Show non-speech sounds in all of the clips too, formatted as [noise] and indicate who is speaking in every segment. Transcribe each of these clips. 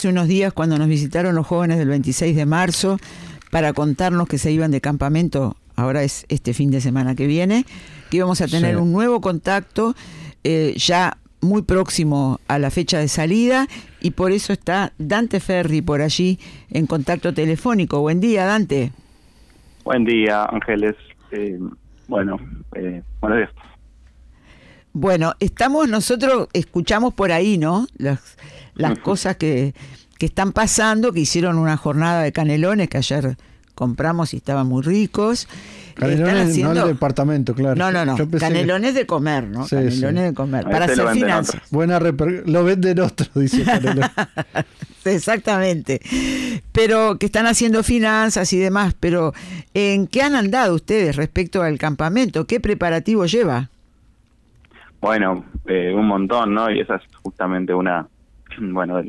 Speaker 1: hace unos días cuando nos visitaron los jóvenes del 26 de marzo para contarnos que se iban de campamento, ahora es este fin de semana que viene, que íbamos a tener un nuevo contacto eh, ya muy próximo a la fecha de salida y por eso está Dante Ferri por allí en contacto telefónico. Buen día, Dante.
Speaker 2: Buen día, Ángeles. Eh, bueno, eh, buenos días.
Speaker 1: Bueno, estamos nosotros, escuchamos por ahí, ¿no? Las, las cosas que, que están pasando, que hicieron una jornada de canelones que ayer compramos y estaban muy ricos.
Speaker 3: Canelones no el departamento, claro.
Speaker 1: No, no, no. Canelones de comer, ¿no? canelones de comer. Para hacer finanzas.
Speaker 3: Buena lo venden otros, [laughs] dice [laughs]
Speaker 1: Exactamente. Pero que están haciendo finanzas y demás. Pero, ¿en qué han andado ustedes respecto al campamento? ¿Qué preparativo lleva?
Speaker 2: Bueno, eh, un montón, ¿no? Y esa es justamente una, [clears throat] bueno,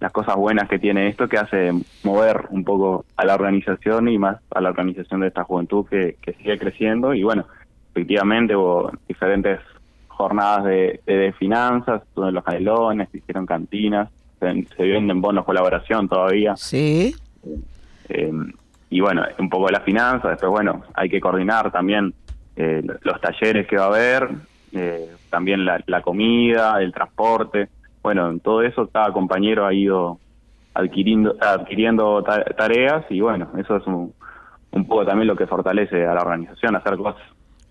Speaker 2: las cosas buenas que tiene esto que hace mover un poco a la organización y más a la organización de esta juventud que, sigue creciendo. Y bueno, efectivamente hubo diferentes jornadas de, de, finanzas, de los canelones, se hicieron cantinas, se, se venden bonos colaboración todavía.
Speaker 1: Sí.
Speaker 2: Eh, y bueno, un poco de la finanza, después bueno, hay que coordinar también eh, los talleres que va a haber, eh, también la, comida, el transporte. Bueno, en todo eso cada compañero ha ido adquiriendo, adquiriendo tareas y bueno, eso es un, poco también lo que fortalece a la organización, hacer cosas.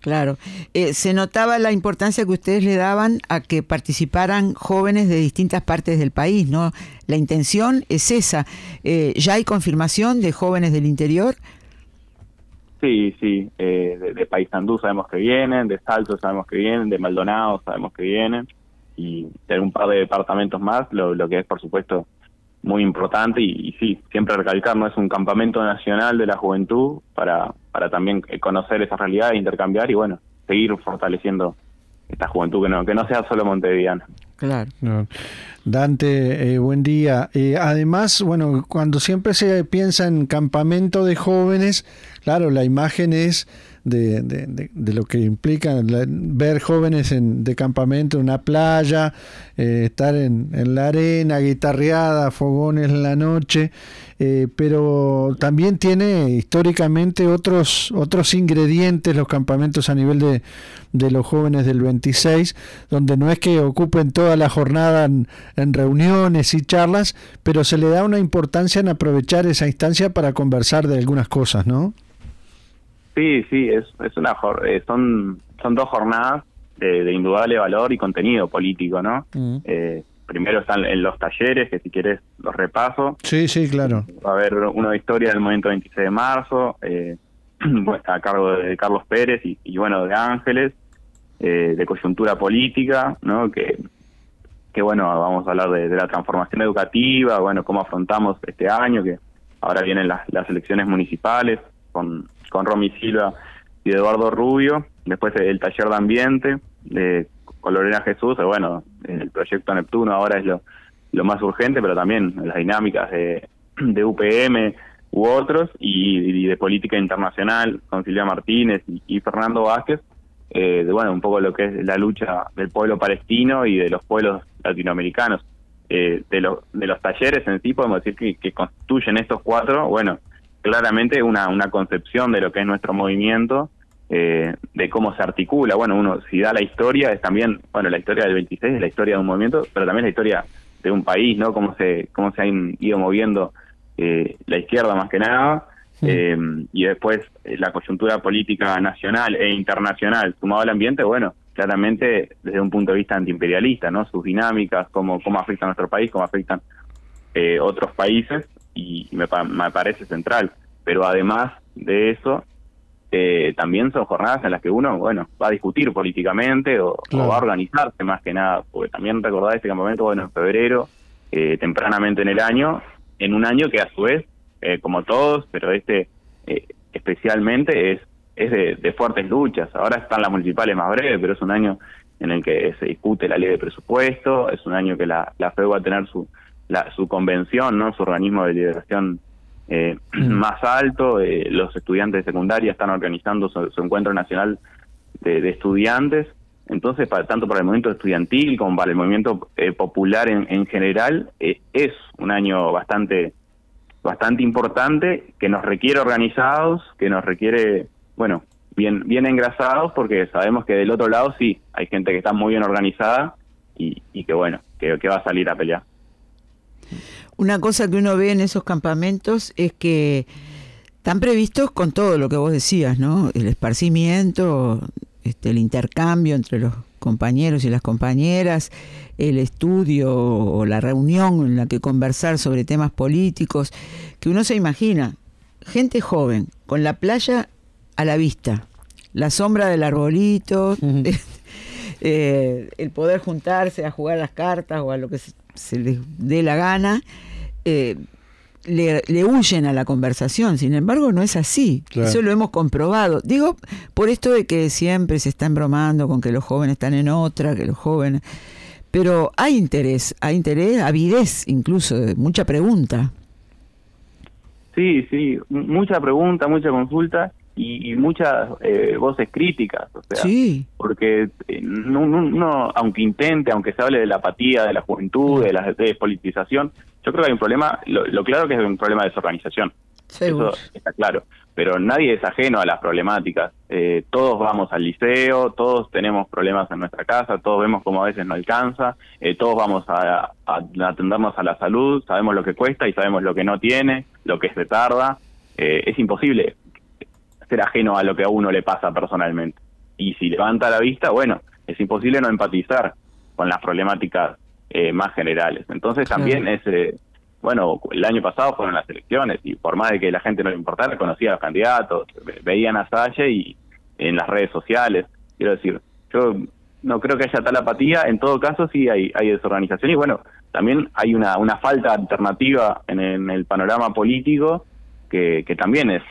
Speaker 1: Claro. Eh, se notaba la importancia que ustedes le daban a que participaran jóvenes de distintas partes del país, ¿no? La intención es esa. Eh, ¿Ya hay confirmación de jóvenes del interior?
Speaker 2: Sí, sí, eh, de, de, Paysandú sabemos que vienen, de Salto sabemos que vienen, de Maldonado sabemos que vienen, y de un par de departamentos más, lo, lo que es por supuesto muy importante, y, sí, siempre recalcar, no es un campamento nacional de la juventud para, para también conocer esa realidad e intercambiar y bueno, seguir fortaleciendo esta juventud que no, que no sea solo montevideana.
Speaker 1: Claro.
Speaker 3: Dante, eh, buen día. Eh, además, bueno, cuando siempre se piensa en campamento de jóvenes, claro, la imagen es de, lo que implica ver jóvenes en, de campamento en una playa, eh, estar en, en, la arena, guitarreada, fogones en la noche, eh, pero también tiene históricamente otros, otros ingredientes los campamentos a nivel de, de los jóvenes del 26, donde no es que ocupen toda la jornada en, en reuniones y charlas, pero se le da una importancia en aprovechar esa instancia para conversar de algunas cosas, ¿no?
Speaker 2: Sí, sí, es, es una eh, son son dos jornadas de, indudable valor y contenido político, ¿no? Mm. Eh, primero están en los talleres, que si quieres los repaso.
Speaker 3: Sí, sí, claro.
Speaker 2: Va a haber uno de historia del movimiento 26 de marzo, eh, [clears throat] a cargo de Carlos Pérez y, bueno, de Ángeles, eh, de coyuntura política, ¿no? Que, que bueno, vamos a hablar de, la transformación educativa, bueno, cómo afrontamos este año, que ahora vienen las, las elecciones municipales con con Romy Silva y Eduardo Rubio, después el taller de ambiente de, con Lorena Jesús, bueno, el proyecto Neptuno ahora es lo, lo más urgente, pero también las dinámicas de, UPM u otros, y, de política internacional con Silvia Martínez y, Fernando Vázquez, eh, de, bueno, un poco lo que es la lucha del pueblo palestino y de los pueblos latinoamericanos. Eh, de, los de los talleres en sí podemos decir que, que constituyen estos cuatro, bueno, claramente una, una concepción de lo que es nuestro movimiento, eh, de cómo se articula. Bueno, uno si da la historia, es también, bueno, la historia del 26 es la historia de un movimiento, pero también la historia de un país, ¿no? Cómo se, cómo se ha ido moviendo eh, la izquierda más que nada. Eh, y después la coyuntura política nacional e internacional sumado al ambiente, bueno, claramente desde un punto de vista antiimperialista, ¿no? Sus dinámicas, cómo, cómo afectan a nuestro país, cómo afectan otros países, y me, me parece central. Pero además de eso, eh, también son jornadas en las que uno, bueno, va a discutir políticamente o, va a organizarse más que nada, porque también recordar este campamento, bueno, en febrero, eh, tempranamente en el año, en un año que a su vez, eh, como todos, pero este especialmente es, es de, fuertes luchas. Ahora están las municipales más breves, pero es un año en el que se discute la ley de presupuesto, es un año que la, la FEU va a tener su, la, su convención, no su organismo de liberación eh, [clears throat] más alto. Eh, los estudiantes de secundaria están organizando su, encuentro nacional de, estudiantes Entonces, para, tanto para el movimiento estudiantil como para el movimiento eh, popular en, en general, eh, es un año bastante bastante importante que nos requiere organizados, que nos requiere, bueno, bien bien engrasados, porque sabemos que del otro lado sí, hay gente que está muy bien organizada y, y que, bueno, que, que va a salir a pelear.
Speaker 1: Una cosa que uno ve en esos campamentos es que están previstos con todo lo que vos decías, ¿no? El esparcimiento, este, el intercambio entre los compañeros y las compañeras, el estudio o la reunión en la que conversar sobre temas políticos, que uno se imagina, gente joven, con la playa a la vista, la sombra del arbolito, [laughs] eh, el poder juntarse a jugar las cartas o a lo que se, les dé la gana. Eh, le, huyen a la conversación. Sin embargo, no es así. Eso lo hemos comprobado. Digo, por esto de que siempre se está embromando con que los jóvenes están en otra, que los jóvenes... Pero hay interés, hay interés, avidez incluso, mucha pregunta.
Speaker 2: Sí, sí, mucha pregunta, mucha consulta y, muchas eh, voces críticas, o sea,
Speaker 1: sí.
Speaker 2: porque eh, uno, aunque intente, aunque se hable de la apatía, de la juventud, de la despolitización, yo creo que hay un problema, lo, claro que es un problema de desorganización, eso está claro, pero nadie es ajeno a las problemáticas, eh, todos vamos al liceo, todos tenemos problemas en nuestra casa, todos vemos cómo a veces no alcanza, todos vamos a, a, atendernos a la salud, sabemos lo que cuesta y sabemos lo que no tiene, lo que se tarda, es imposible ser ajeno a lo que a uno le pasa personalmente. Y si levanta la vista, bueno, es imposible no empatizar con las problemáticas eh, más generales. Entonces también es, eh, bueno, el año pasado fueron las elecciones y por más de que la gente no le importara, conocía a los candidatos, veían a Salle y en las redes sociales. Quiero decir, yo no creo que haya tal apatía, en todo caso sí hay, hay desorganización y bueno, también hay una, una falta alternativa en, en el panorama político que, que también es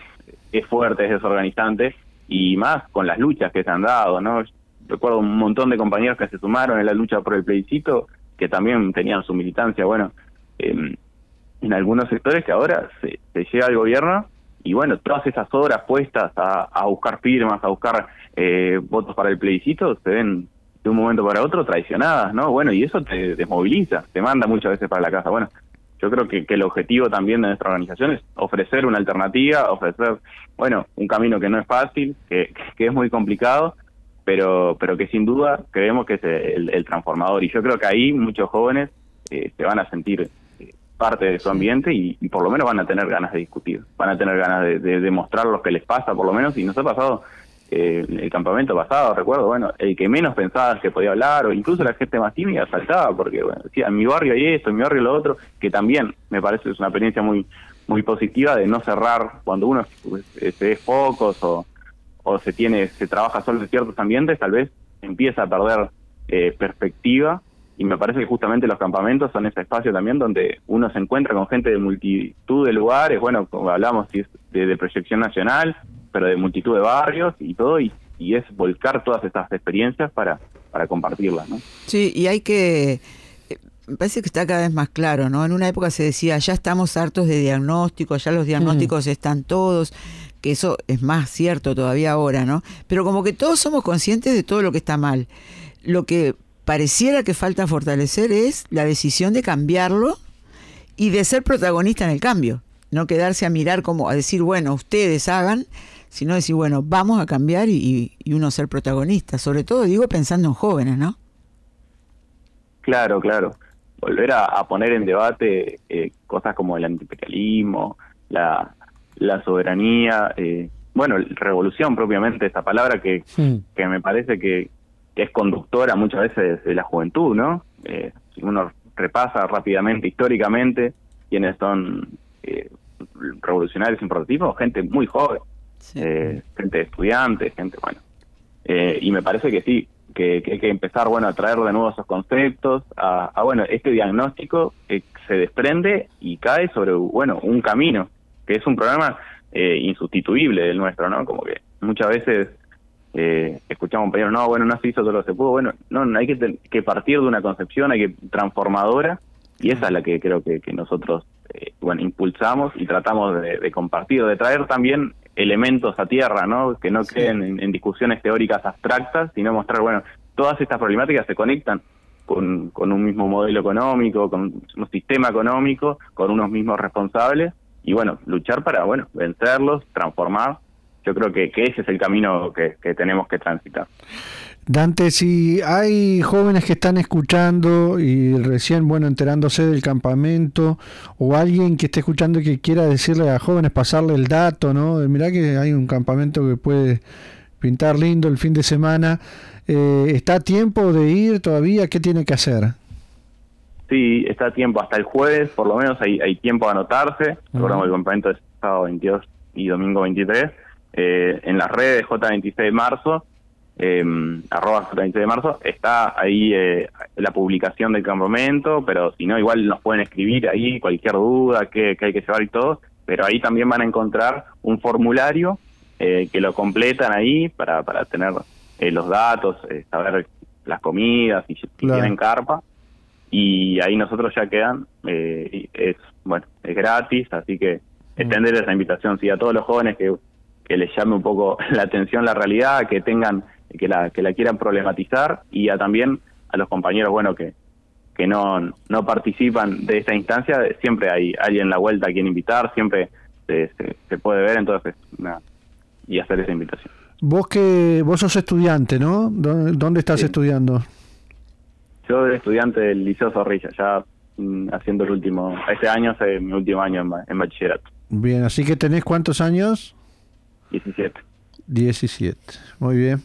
Speaker 2: es fuerte, es desorganizante, y más con las luchas que se han dado, ¿no? Recuerdo un montón de compañeros que se sumaron en la lucha por el plebiscito, que también tenían su militancia, bueno, en algunos sectores que ahora se, llega al gobierno y bueno, todas esas horas puestas a, buscar firmas, a buscar eh, votos para el plebiscito, se ven de un momento para otro traicionadas, ¿no? Bueno, y eso te desmoviliza, te manda muchas veces para la casa. Bueno, yo creo que, el objetivo también de nuestra organización es ofrecer una alternativa, ofrecer, bueno, un camino que no es fácil, que, es muy complicado, pero, pero que sin duda creemos que es el, transformador. Y yo creo que ahí muchos jóvenes eh, se van a sentir eh, parte de su ambiente y, por lo menos van a tener ganas de discutir, van a tener ganas de, de demostrar lo que les pasa, por lo menos, y nos ha pasado eh, el campamento pasado, recuerdo, bueno, el que menos pensaba que podía hablar, o incluso la gente más tímida saltaba, porque, bueno, decía, en mi barrio hay esto, en mi barrio lo otro, que también me parece es una experiencia muy muy positiva de no cerrar cuando uno se ve focos o, o se tiene se trabaja solo en ciertos ambientes, tal vez empieza a perder eh, perspectiva. Y me parece que justamente los campamentos son ese espacio también donde uno se encuentra con gente de multitud de lugares, bueno, como hablamos de, de proyección nacional, pero de multitud de barrios y todo, y, y es volcar todas estas experiencias para, para compartirlas, ¿no?
Speaker 1: Sí, y hay que eh, me parece que está cada vez más claro, ¿no? En una época se decía, ya estamos hartos de diagnósticos, ya los diagnósticos están todos, que eso es más cierto todavía ahora, ¿no? Pero como que todos somos conscientes de todo lo que está mal. Lo que pareciera que falta fortalecer es la decisión de cambiarlo y de ser protagonista en el cambio, no quedarse a mirar como a decir, bueno, ustedes hagan, sino decir, bueno, vamos a cambiar y, uno ser protagonista, sobre todo digo pensando en jóvenes, ¿no?
Speaker 2: Claro, claro. Volver a, poner en debate eh, cosas como el antiimperialismo, la, la soberanía, eh, bueno, revolución propiamente, esa palabra que, que me parece que, es conductora muchas veces de la juventud, ¿no? Eh, si uno repasa rápidamente, históricamente, quiénes son eh, revolucionarios importantísimos, gente muy joven, eh, gente de estudiantes, gente, bueno. Eh, y me parece que sí, que, hay que empezar, bueno, a traer de nuevo esos conceptos, a, bueno, este diagnóstico que se desprende y cae sobre, bueno, un camino, que es un programa eh, insustituible del nuestro, ¿no? Como que muchas veces eh, escuchamos compañeros, no, bueno, no se hizo todo lo que se pudo, bueno, no, hay que, que partir de una concepción, hay que transformadora, y esa es la que creo que, que nosotros, bueno, impulsamos y tratamos de, de compartir, de traer también elementos a tierra, ¿no? Que no queden en, discusiones teóricas abstractas, sino mostrar, bueno, todas estas problemáticas se conectan con, con un mismo modelo económico, con un sistema económico, con unos mismos responsables y bueno, luchar para bueno vencerlos, transformar. Yo creo que, que ese es el camino que, que tenemos que transitar.
Speaker 3: Dante, si hay jóvenes que están escuchando y recién, bueno, enterándose del campamento, o alguien que esté escuchando y que quiera decirle a jóvenes, pasarle el dato, ¿no? Mirá que hay un campamento que puede pintar lindo el fin de semana. Eh, ¿Está a tiempo de ir todavía? ¿Qué tiene que hacer?
Speaker 2: Sí, está a tiempo. Hasta el jueves, por lo menos, hay, hay tiempo a anotarse. Recordemos el campamento es sábado 22 y domingo 23. Eh, en las redes J26 de marzo eh, arroba 30 de marzo, está ahí eh, la publicación del campamento, pero si no, igual nos pueden escribir ahí cualquier duda que, hay que llevar y todo, pero ahí también van a encontrar un formulario eh, que lo completan ahí para, para tener eh, los datos, eh, saber las comidas, y si tienen carpa, y ahí nosotros ya quedan, es bueno, es gratis, así que mm. extender esa invitación, sí, a todos los jóvenes que, que les llame un poco [laughs] la atención la realidad, que tengan que la, que la quieran problematizar y a también a los compañeros, bueno, que, que no, no participan de esta instancia, siempre hay alguien en la vuelta a quien invitar, siempre se, se, puede ver, entonces, nada, y hacer esa invitación.
Speaker 3: Vos que vos sos estudiante, ¿no? ¿Dónde estás estudiando?
Speaker 2: Yo soy estudiante del Liceo Zorrilla, ya mm, haciendo el último, este año es mi último año en, en bachillerato.
Speaker 3: Bien, así que tenés cuántos años?
Speaker 2: 17.
Speaker 3: 17, muy bien.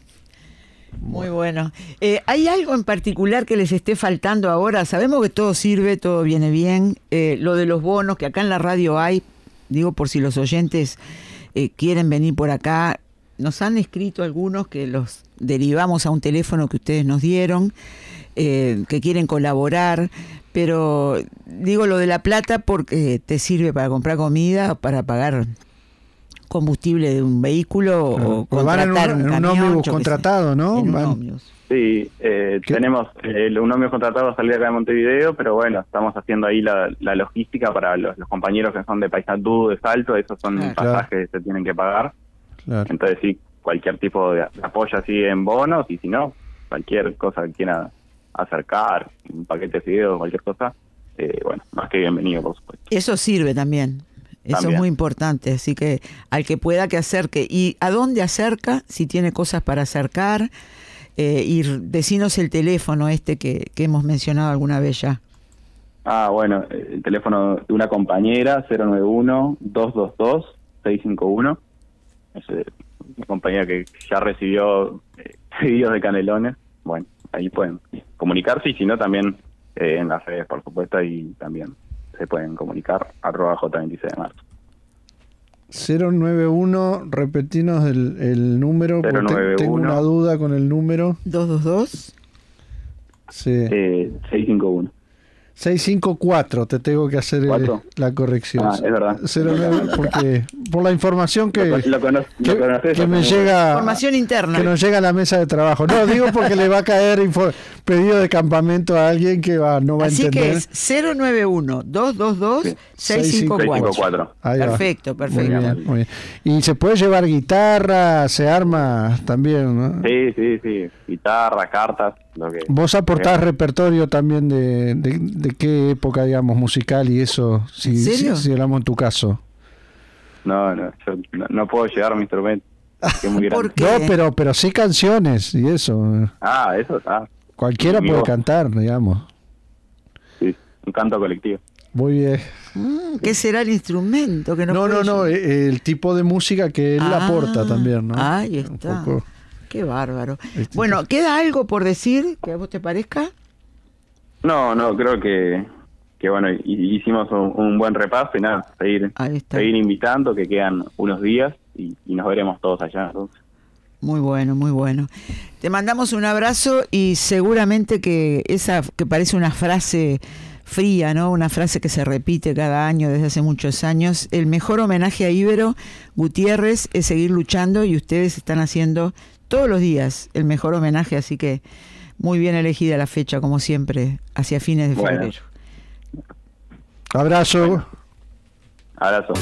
Speaker 1: Muy bueno. Eh, ¿Hay algo en particular que les esté faltando ahora? Sabemos que todo sirve, todo viene bien. Eh, lo de los bonos, que acá en la radio hay, digo por si los oyentes eh, quieren venir por acá, nos han escrito algunos que los derivamos a un teléfono que ustedes nos dieron, que quieren colaborar, pero digo lo de la plata porque te sirve para comprar comida, para pagar combustible de un vehículo o contratar
Speaker 3: un, un, ómnibus contratado, ¿no?
Speaker 2: Sí, eh, tenemos eh, un ómnibus contratado a salir acá de Montevideo, pero bueno, estamos haciendo ahí la, logística para los, compañeros que son de Paysandú, de Salto, esos son pasajes que se tienen que pagar. Entonces sí, cualquier tipo de apoyo así en bonos y si no, cualquier cosa que quiera acercar, un paquete de fideos, cualquier cosa, eh, bueno, más que bienvenido, por supuesto.
Speaker 1: Eso sirve también. Eso es muy importante, así que al que pueda que acerque. ¿Y a dónde acerca? Si tiene cosas para acercar. Eh, y decinos el teléfono este que, que hemos mencionado alguna vez ya.
Speaker 2: Ah, bueno, el teléfono de una compañera, 091-222-651. Es eh, una compañera que ya recibió eh, [laughs] pedidos de canelones. Bueno, ahí pueden comunicarse y si no, también eh, en las redes, por supuesto, y también se pueden comunicar, arroba J26 de marzo.
Speaker 3: 091, repetinos el, el número, porque tengo una duda con el número.
Speaker 1: 222.
Speaker 3: Sí.
Speaker 2: Eh, 651.
Speaker 3: 654, te tengo que hacer eh, la corrección.
Speaker 2: Ah, es verdad. 09,
Speaker 3: porque por la información que,
Speaker 2: que,
Speaker 3: me llega
Speaker 1: información interna
Speaker 3: que nos llega a la mesa de trabajo. No, digo porque le va a caer pedido de campamento a alguien que va no va a entender.
Speaker 1: Así que es 091 222 654. Perfecto, perfecto.
Speaker 3: Muy bien, Y se puede llevar guitarra, se arma también, ¿no?
Speaker 2: Sí, sí, sí, guitarra, cartas
Speaker 3: Vos aportás repertorio también de, de, qué época, digamos, musical y eso, si, si, hablamos en tu caso.
Speaker 2: No, no, yo no, puedo llegar a mi instrumento. [laughs] No,
Speaker 3: pero, pero sí canciones y eso.
Speaker 2: Ah, eso está.
Speaker 3: Cualquiera puede cantar, digamos.
Speaker 2: Sí, un canto colectivo.
Speaker 3: Muy bien.
Speaker 1: Mm, ¿Qué será el instrumento? Que no,
Speaker 3: no, no, no, eh, el tipo de música que él ah, aporta también, ¿no?
Speaker 1: Ahí está. Qué bárbaro. Bueno, ¿queda algo por decir que a vos te parezca?
Speaker 2: No, no, creo que, que bueno, hicimos un, buen repaso y nada, seguir, seguir invitando, que quedan unos días y, nos veremos todos allá.
Speaker 1: Muy bueno, muy bueno. Te mandamos un abrazo y seguramente que esa que parece una frase fría, ¿no? Una frase que se repite cada año desde hace muchos años. El mejor homenaje a Ibero Gutiérrez es seguir luchando y ustedes están haciendo todos los días el mejor homenaje, así que muy bien elegida la fecha, como siempre, hacia fines de febrero.
Speaker 3: Abrazo.
Speaker 2: Abrazo.